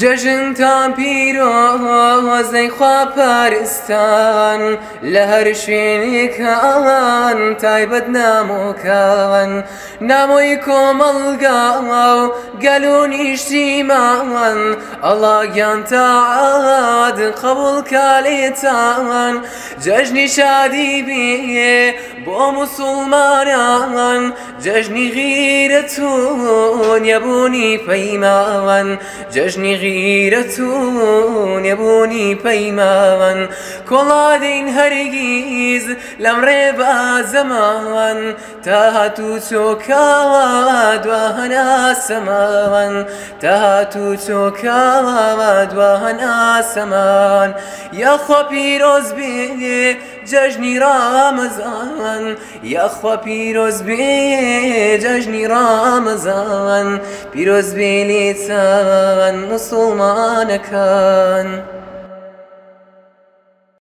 جەژنتان پیرۆزەی خوا پارستان لە هەر شوێنێکان تایبەت نامۆکان نامۆی کۆمەڵگا و گەل و نیشتیمان ئەڵاگیان تاعاد قبول کالێتان جەژنی شادی بێ بۆ مسلمانان جەژنی غیرەتون یەبوونی پەیماوان. جەژنی غیرەتون یەبوونی پەیماوان. کۆڵادەین هەرگیز لەم ڕێ بازەماوان تا هاتوو چۆکاوە دوا هەنا سەماوان. تا هاتوو چۆکاوە دوا هەنا سەمان یاخوا پیرۆز بێ جەژنی ڕامەزان یاخوا پیرۆز بێ جەژنی ڕامەزان پیرۆز بێ لێچان مسلمانەکان